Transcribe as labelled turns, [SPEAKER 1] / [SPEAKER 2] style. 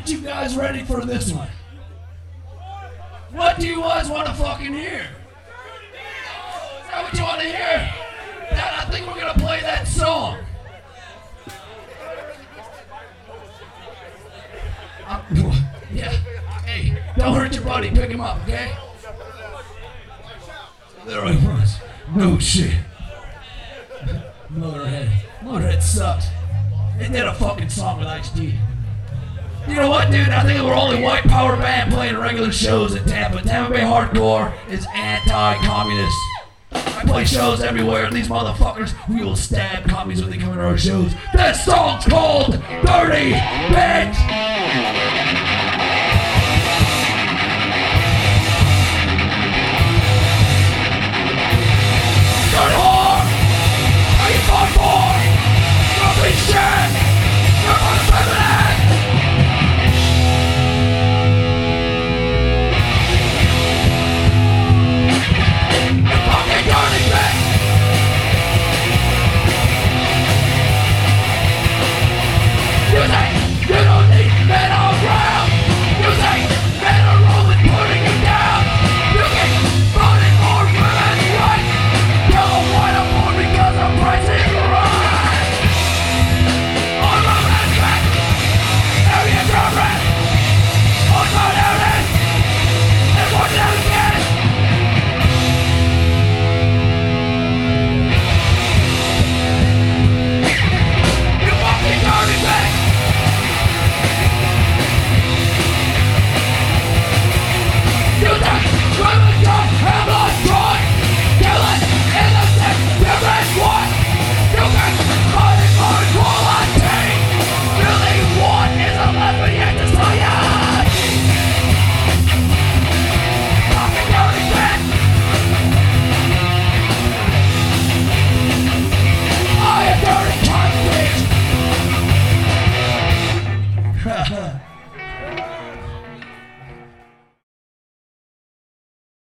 [SPEAKER 1] Aren't you guys ready for this one? What do you guys want to fucking hear? Is that what you want to hear? Then I think we're gonna play that song. Uh, yeah. Hey, don't hurt your buddy. Pick him up, okay? There I was. No shit. Motorhead. Motorhead sucks. They did a fucking song with Ice T. You know what, dude? I think we're only white power band playing regular shows in Tampa. Tampa Bay Hardcore is anti-communist. I play shows everywhere, and these motherfuckers, we will stab commies when they come to our shows. That song's called Dirty Bitch!